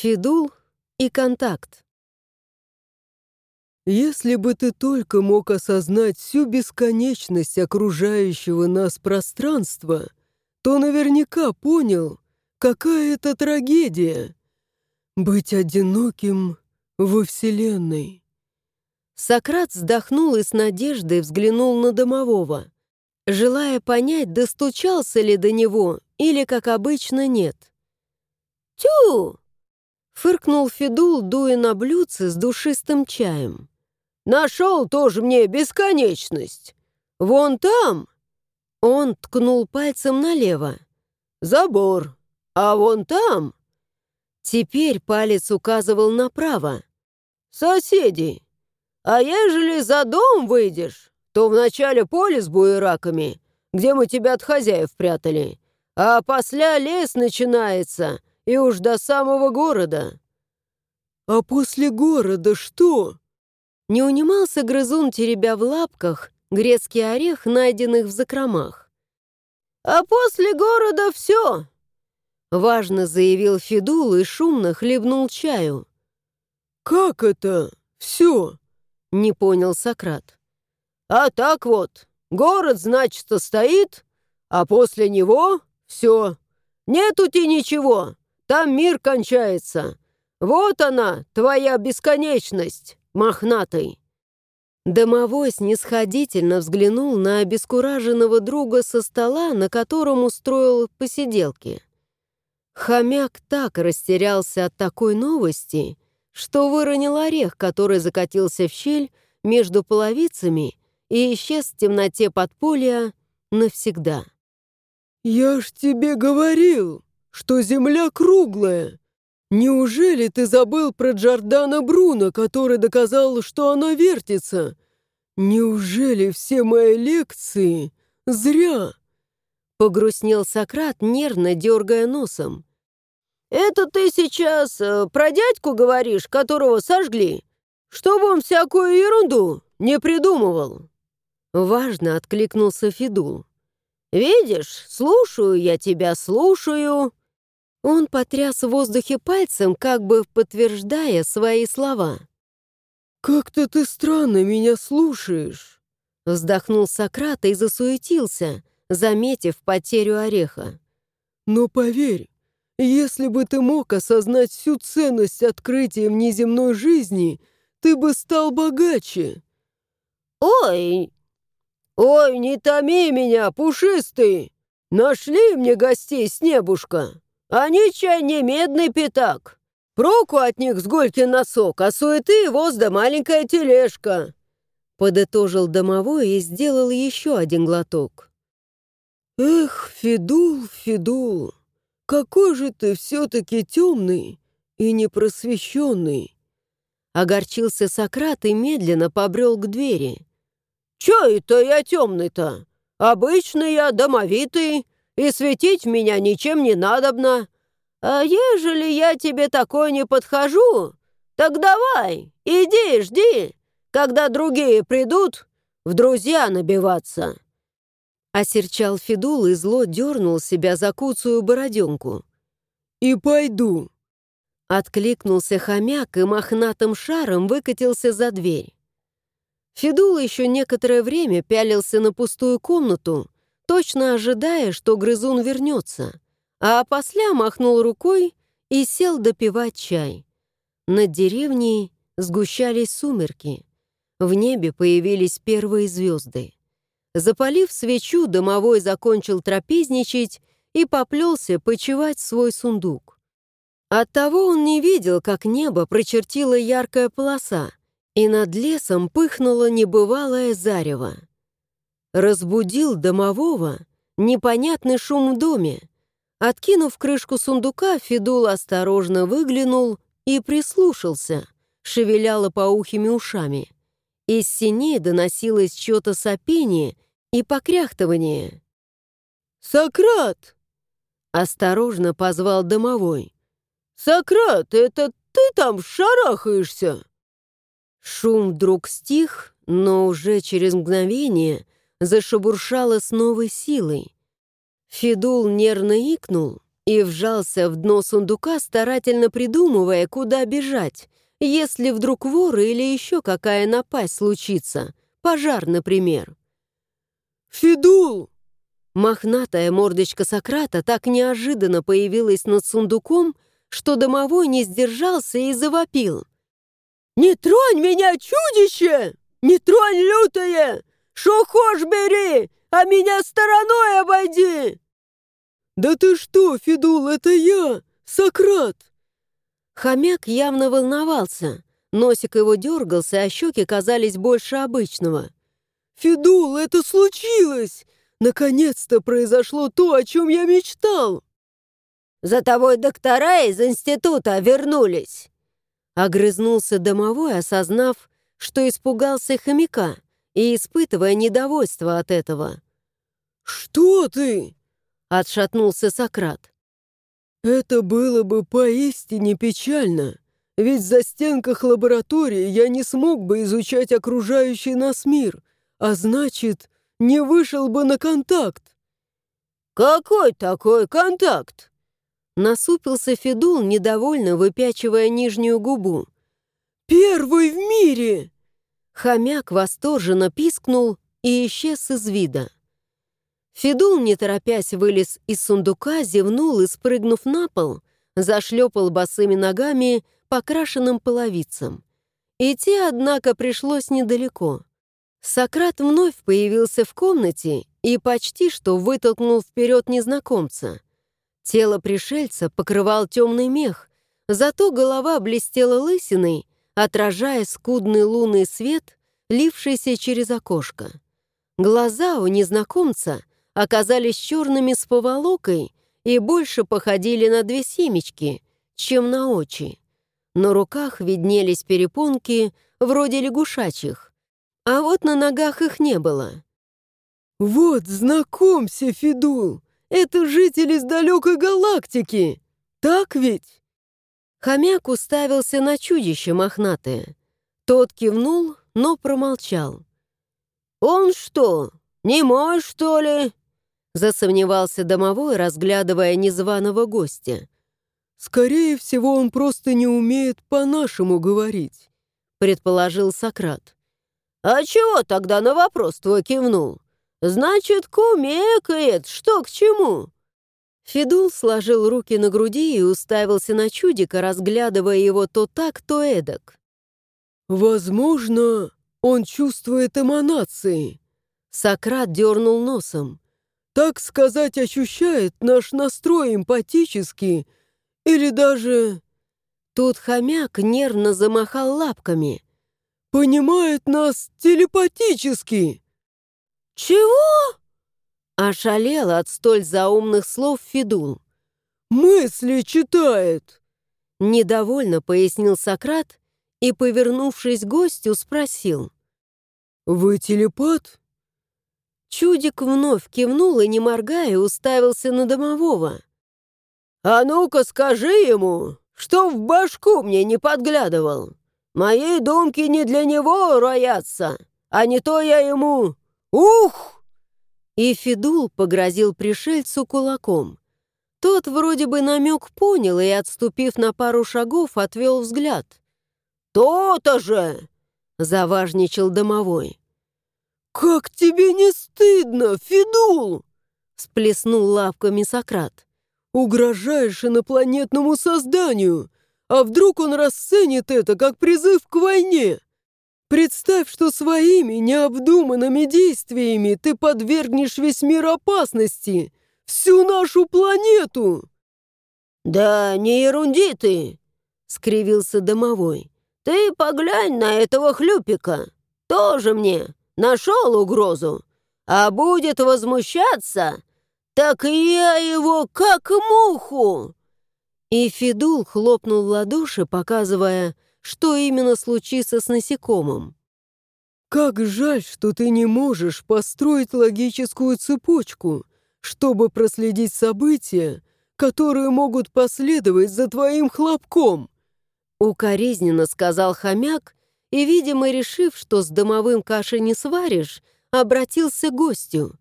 Фидул и контакт. Если бы ты только мог осознать всю бесконечность окружающего нас пространства, то наверняка понял, какая это трагедия — быть одиноким во Вселенной. Сократ вздохнул и с надеждой взглянул на домового, желая понять, достучался ли до него или, как обычно, нет. «Тю!» — фыркнул Федул, дуя на блюдце с душистым чаем. Нашел тоже мне бесконечность. Вон там...» Он ткнул пальцем налево. «Забор. А вон там...» Теперь палец указывал направо. «Соседи. А ежели за дом выйдешь, то вначале поле с буераками, где мы тебя от хозяев прятали, а после лес начинается, и уж до самого города». «А после города что?» Не унимался грызун, теребя в лапках грецкий орех, найденных в закромах. «А после города все!» Важно заявил Федул и шумно хлебнул чаю. «Как это все?» — не понял Сократ. «А так вот, город, значит, стоит, а после него все. Нету-ти ничего, там мир кончается. Вот она, твоя бесконечность» мохнатый!» Домовой снисходительно взглянул на обескураженного друга со стола, на котором устроил посиделки. Хомяк так растерялся от такой новости, что выронил орех, который закатился в щель между половицами и исчез в темноте подполья навсегда. «Я ж тебе говорил, что земля круглая!» «Неужели ты забыл про Джордана Бруно, который доказал, что она вертится? Неужели все мои лекции зря?» Погрустнел Сократ, нервно дергая носом. «Это ты сейчас э, про дядьку говоришь, которого сожгли? Чтобы он всякую ерунду не придумывал?» Важно откликнулся Фидул. «Видишь, слушаю я тебя, слушаю». Он потряс в воздухе пальцем, как бы подтверждая свои слова. «Как-то ты странно меня слушаешь», — вздохнул Сократ и засуетился, заметив потерю ореха. «Но поверь, если бы ты мог осознать всю ценность открытия внеземной жизни, ты бы стал богаче». «Ой! Ой, не томи меня, пушистый! Нашли мне гостей с небушка!» Они чай не медный пятак. Проку от них с Голькин носок, а суеты воз да маленькая тележка. Подытожил домовой и сделал еще один глоток. Эх, Федул, Федул, какой же ты все-таки темный и непросвещенный. Огорчился Сократ и медленно побрел к двери. «Че это я темный-то? Обычный я, домовитый, и светить меня ничем не надобно. А ежели я тебе такой не подхожу, так давай, иди, жди, когда другие придут, в друзья набиваться». Осерчал Федул и зло дернул себя за куцую бороденку. «И пойду». Откликнулся хомяк и мохнатым шаром выкатился за дверь. Федул еще некоторое время пялился на пустую комнату, точно ожидая, что грызун вернется, а после махнул рукой и сел допивать чай. Над деревней сгущались сумерки. В небе появились первые звезды. Запалив свечу, домовой закончил трапезничать и поплелся почевать свой сундук. Оттого он не видел, как небо прочертила яркая полоса, и над лесом пыхнуло небывалое зарево. Разбудил домового непонятный шум в доме. Откинув крышку сундука, Федул осторожно выглянул и прислушался, шевеля лопоухими ушами. Из синей доносилось что-то сопение и покряхтывание. «Сократ!» — осторожно позвал домовой. «Сократ, это ты там шарахаешься?» Шум вдруг стих, но уже через мгновение зашебуршало с новой силой. Федул нервно икнул и вжался в дно сундука, старательно придумывая, куда бежать, если вдруг вор или еще какая напасть случится, пожар, например. «Фидул!» Мохнатая мордочка Сократа так неожиданно появилась над сундуком, что домовой не сдержался и завопил. «Не тронь меня, чудище! Не тронь, лютое! Шо хошь бери, а меня стороной обойди!» «Да ты что, Федул, это я, Сократ!» Хомяк явно волновался. Носик его дергался, а щеки казались больше обычного. «Федул, это случилось! Наконец-то произошло то, о чем я мечтал!» «За тобой доктора из института вернулись!» Огрызнулся домовой, осознав, что испугался хомяка и испытывая недовольство от этого. «Что ты?» — отшатнулся Сократ. «Это было бы поистине печально, ведь в застенках лаборатории я не смог бы изучать окружающий нас мир, а значит, не вышел бы на контакт». «Какой такой контакт?» Насупился Федул, недовольно выпячивая нижнюю губу. «Первый в мире!» Хомяк восторженно пискнул и исчез из вида. Федул, не торопясь, вылез из сундука, зевнул и, спрыгнув на пол, зашлепал босыми ногами по крашенным половицам. Идти, однако, пришлось недалеко. Сократ вновь появился в комнате и почти что вытолкнул вперед незнакомца. Тело пришельца покрывал темный мех, зато голова блестела лысиной, отражая скудный лунный свет, лившийся через окошко. Глаза у незнакомца оказались черными с поволокой и больше походили на две семечки, чем на очи. На руках виднелись перепонки, вроде лягушачьих, а вот на ногах их не было. «Вот, знакомься, Фидул, это житель из далекой галактики, так ведь?» Хомяк уставился на чудище мохнатое. Тот кивнул, но промолчал. «Он что, не мой, что ли?» Засомневался домовой, разглядывая незваного гостя. «Скорее всего, он просто не умеет по-нашему говорить», предположил Сократ. «А чего тогда на вопрос твой кивнул? Значит, кумекает, что к чему?» Федул сложил руки на груди и уставился на чудика, разглядывая его то так, то эдак. «Возможно, он чувствует эманации». Сократ дернул носом. «Так сказать, ощущает наш настрой эмпатически или даже...» Тут хомяк нервно замахал лапками понимает нас телепатически!» «Чего?» Ошалел от столь заумных слов Федул. «Мысли читает!» Недовольно пояснил Сократ и, повернувшись к гостю, спросил. «Вы телепат?» Чудик вновь кивнул и, не моргая, уставился на домового. «А ну-ка скажи ему, что в башку мне не подглядывал!» Мои думки не для него роятся, а не то я ему... Ух!» И Федул погрозил пришельцу кулаком. Тот вроде бы намек понял и, отступив на пару шагов, отвел взгляд. «То-то же!» — заважничал домовой. «Как тебе не стыдно, Федул?» — сплеснул лапками Сократ. «Угрожаешь инопланетному созданию, а вдруг он расценит это как призыв к войне? Представь, что своими необдуманными действиями ты подвергнешь весь мир опасности, всю нашу планету!» «Да не ерунди ты!» — скривился домовой. «Ты поглянь на этого хлюпика. Тоже мне нашел угрозу. А будет возмущаться, так я его как муху!» И Федул хлопнул в ладоши, показывая, что именно случится с насекомым. «Как жаль, что ты не можешь построить логическую цепочку, чтобы проследить события, которые могут последовать за твоим хлопком!» Укоризненно сказал хомяк, и, видимо, решив, что с домовым каши не сваришь, обратился к гостю.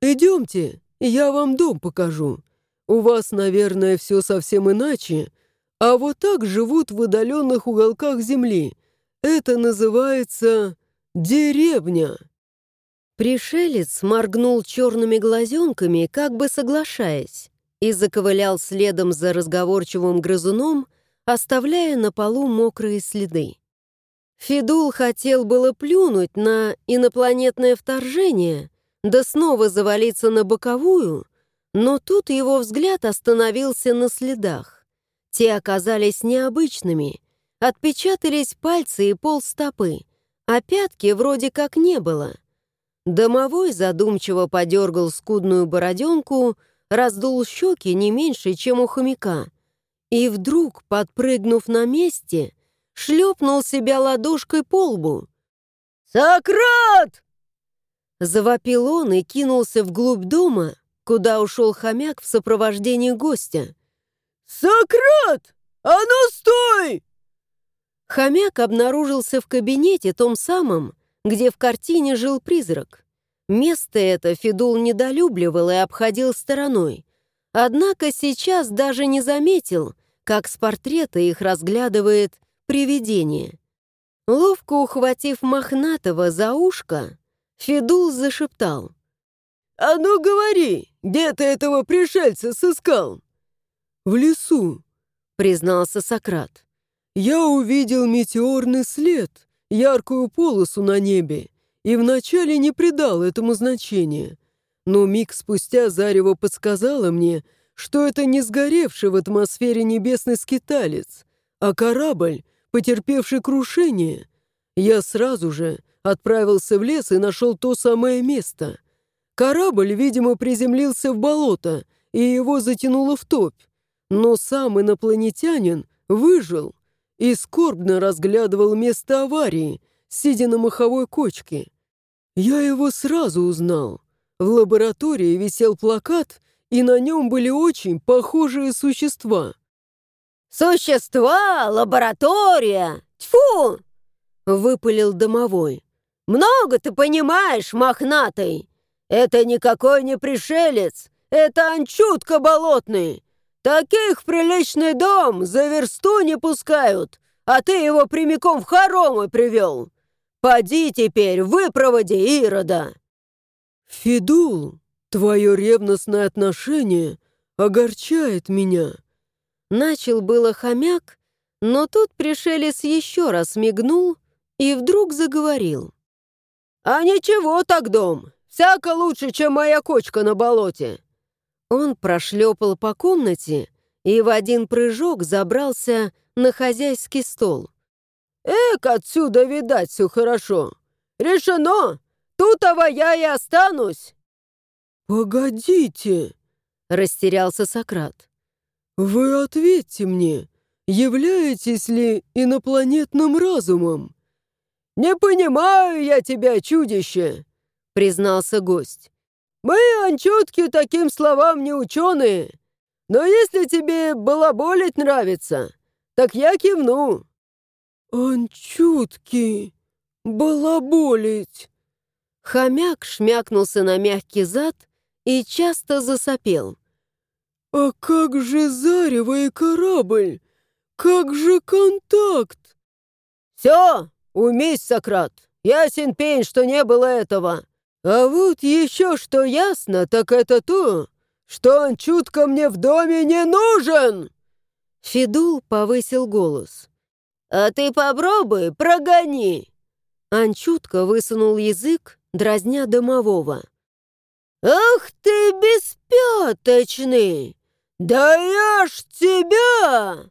«Идемте, я вам дом покажу. У вас, наверное, все совсем иначе, а вот так живут в удаленных уголках земли. Это называется деревня». Пришелец моргнул черными глазенками, как бы соглашаясь, и заковылял следом за разговорчивым грызуном, оставляя на полу мокрые следы. Фидул хотел было плюнуть на инопланетное вторжение, да снова завалиться на боковую, но тут его взгляд остановился на следах. Те оказались необычными, отпечатались пальцы и полстопы, а пятки вроде как не было. Домовой задумчиво подергал скудную бороденку, раздул щеки не меньше, чем у хомяка, и вдруг, подпрыгнув на месте, шлепнул себя ладошкой по лбу. «Сократ!» Завопил он и кинулся вглубь дома, куда ушел хомяк в сопровождении гостя. «Сократ! А ну стой!» Хомяк обнаружился в кабинете том самом, где в картине жил призрак. Место это Федул недолюбливал и обходил стороной. Однако сейчас даже не заметил, как с портрета их разглядывает привидение. Ловко ухватив Мохнатого за ушко, Федул зашептал. «А ну говори, где ты этого пришельца сыскал?» «В лесу», — признался Сократ. «Я увидел метеорный след, яркую полосу на небе, и вначале не придал этому значения. Но миг спустя Зарево подсказало мне, что это не сгоревший в атмосфере небесный скиталец, а корабль, потерпевший крушение. Я сразу же отправился в лес и нашел то самое место. Корабль, видимо, приземлился в болото, и его затянуло в топь. Но сам инопланетянин выжил и скорбно разглядывал место аварии, сидя на маховой кочке. Я его сразу узнал. В лаборатории висел плакат, и на нем были очень похожие существа. «Существа? Лаборатория? Тьфу!» — выпалил домовой. «Много ты понимаешь, мохнатый! Это никакой не пришелец, это анчутка болотный. Таких в приличный дом за версту не пускают, а ты его прямиком в хоромы привел. Поди теперь, выпроводи Ирода!» «Фидул, твое ревностное отношение огорчает меня». Начал было хомяк, но тут пришелец еще раз мигнул и вдруг заговорил. «А ничего так, дом, всяко лучше, чем моя кочка на болоте». Он прошлепал по комнате и в один прыжок забрался на хозяйский стол. «Эк, отсюда видать все хорошо. Решено! Тут-ава я и останусь!» «Погодите!» — растерялся Сократ. «Вы ответьте мне, являетесь ли инопланетным разумом?» «Не понимаю я тебя, чудище!» — признался гость. «Мы, анчутки, таким словам не ученые. Но если тебе балаболить нравится, так я кивну». «Анчутки, балаболить!» Хомяк шмякнулся на мягкий зад и часто засопел. «А как же зарево и корабль? Как же контакт?» «Все, умись, Сократ, ясен пень, что не было этого. А вот еще что ясно, так это то, что он чутко мне в доме не нужен!» Фидул повысил голос. «А ты попробуй, прогони!» Анчутка высунул язык, дразня домового. «Ах ты беспяточный! «Да я ж тебя!»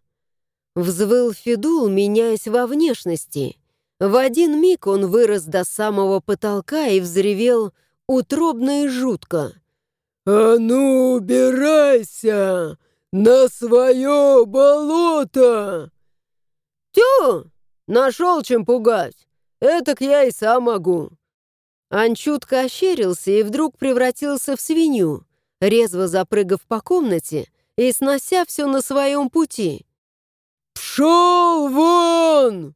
Взвыл Федул, меняясь во внешности. В один миг он вырос до самого потолка и взревел утробно и жутко. «А ну, убирайся! На свое болото!» «Тю! Нашел чем пугать! Этак я и сам могу!» Анчутка ощерился и вдруг превратился в свинью, резво запрыгав по комнате и снося все на своем пути. «Пшел вон!»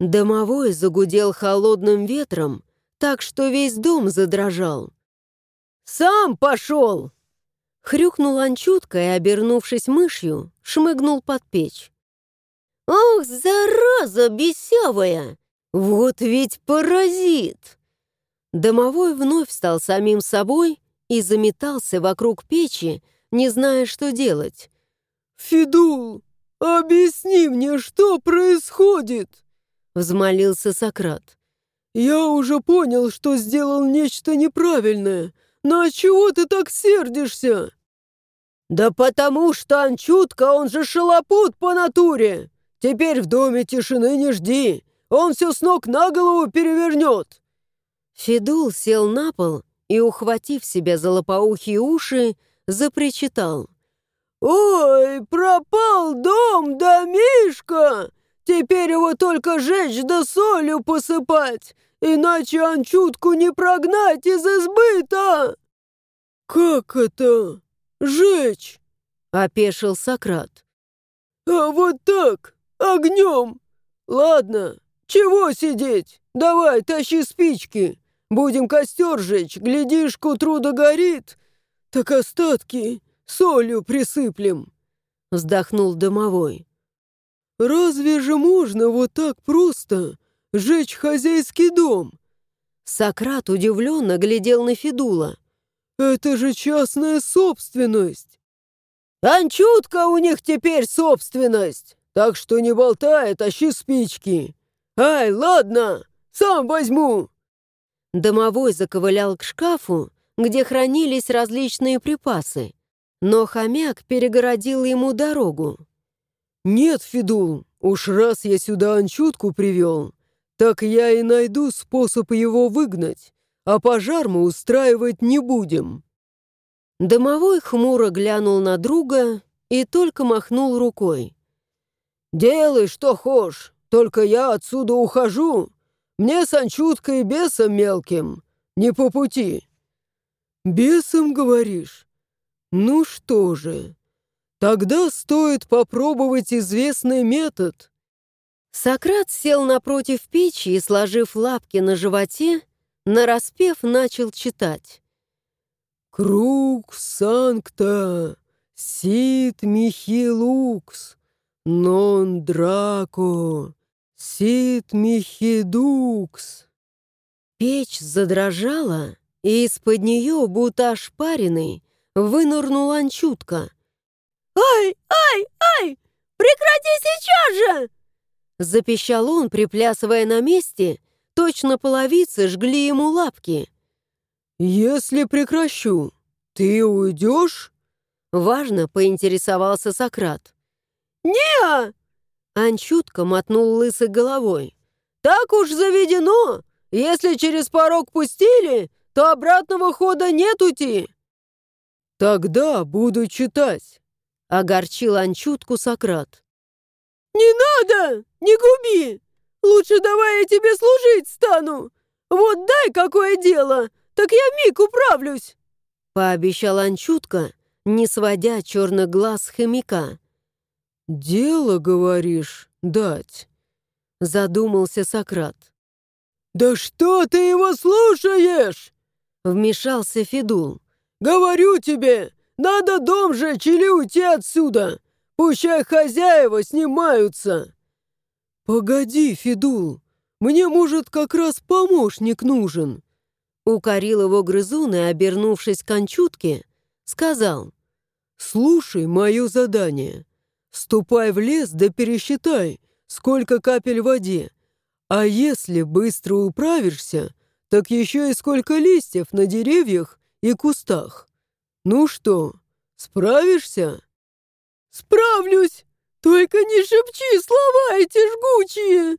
Домовой загудел холодным ветром, так что весь дом задрожал. «Сам пошел!» Хрюкнул Анчутка и, обернувшись мышью, шмыгнул под печь. «Ох, зараза бесявая! Вот ведь паразит!» Домовой вновь стал самим собой и заметался вокруг печи, не зная, что делать. «Фидул, объясни мне, что происходит?» — взмолился Сократ. «Я уже понял, что сделал нечто неправильное, но чего ты так сердишься?» «Да потому что Анчутка, он же шалопут по натуре! Теперь в доме тишины не жди, он все с ног на голову перевернет!» Федул сел на пол и, ухватив себя за лопоухие уши, запричитал. «Ой, пропал дом, домишка! Теперь его только жечь да солью посыпать, иначе анчутку не прогнать из избыта!» «Как это? Жечь?» — опешил Сократ. «А вот так, огнем! Ладно, чего сидеть? Давай, тащи спички!» Будем костер жечь, глядишь, к утру догорит. Так остатки солью присыплем», — вздохнул домовой. «Разве же можно вот так просто жечь хозяйский дом?» Сократ удивленно глядел на Федула. «Это же частная собственность!» «Анчутка у них теперь собственность, так что не болтай, тащи спички. Ай, ладно, сам возьму!» Домовой заковылял к шкафу, где хранились различные припасы, но хомяк перегородил ему дорогу. «Нет, Федул, уж раз я сюда анчутку привел, так я и найду способ его выгнать, а пожар мы устраивать не будем». Домовой хмуро глянул на друга и только махнул рукой. «Делай, что хочешь, только я отсюда ухожу, мне с Анчуткой бесом мелким не по пути». «Бесом, говоришь? Ну что же, тогда стоит попробовать известный метод». Сократ сел напротив печи и, сложив лапки на животе, нараспев начал читать. «Круг санкта, сит михилукс, нон драко, «Сит Михидукс!» Печь задрожала, и из-под нее, будто ошпаренный, вынырнул Анчутка. «Ай, ай, ай! Прекрати сейчас же!» Запищал он, приплясывая на месте, точно половицы жгли ему лапки. «Если прекращу, ты уйдешь?» Важно поинтересовался Сократ. «Не!» Анчутка мотнул лысой головой. «Так уж заведено! Если через порог пустили, то обратного хода нет уйти!» «Тогда буду читать», — огорчил Анчутку Сократ. «Не надо! Не губи! Лучше давай я тебе служить стану! Вот дай какое дело, так я миг управлюсь!» Пообещал Анчутка, не сводя черных глаз хомяка. «Дело, говоришь, дать?» Задумался Сократ. «Да что ты его слушаешь?» Вмешался Федул. «Говорю тебе, надо дом жечь или уйти отсюда. Пущай хозяева снимаются». «Погоди, Федул, мне, может, как раз помощник нужен». Укорил его грызун и, обернувшись к кончутке, сказал. «Слушай мое задание. Ступай в лес да пересчитай, сколько капель в воде. А если быстро управишься, так еще и сколько листьев на деревьях и кустах. Ну что, справишься? Справлюсь! Только не шепчи слова эти жгучие!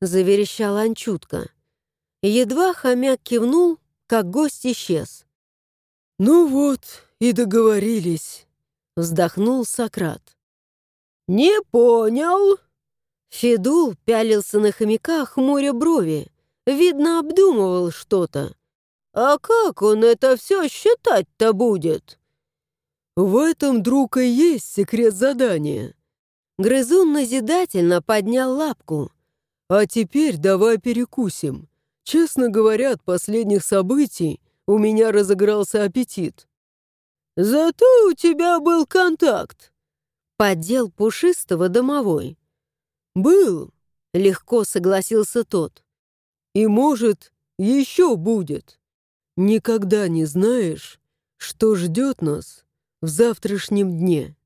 Заверещал Анчутка. Едва хомяк кивнул, как гость исчез. «Ну вот, и договорились», — вздохнул Сократ. «Не понял!» Федул пялился на хомяка, хмуря брови. Видно, обдумывал что-то. «А как он это все считать-то будет?» «В этом, друг, и есть секрет задания». Грызун назидательно поднял лапку. «А теперь давай перекусим. Честно говоря, от последних событий у меня разыгрался аппетит». Зато у тебя был контакт. Поддел пушистого домовой. Был, легко согласился тот. И может, еще будет. Никогда не знаешь, что ждет нас в завтрашнем дне.